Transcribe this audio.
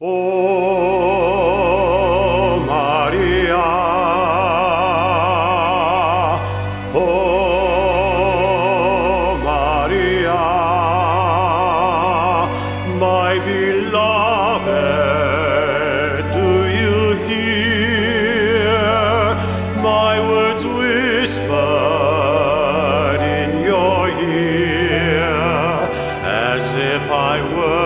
O Maria, O Maria, my beloved, do you hear my words whispered in your ear as if I were?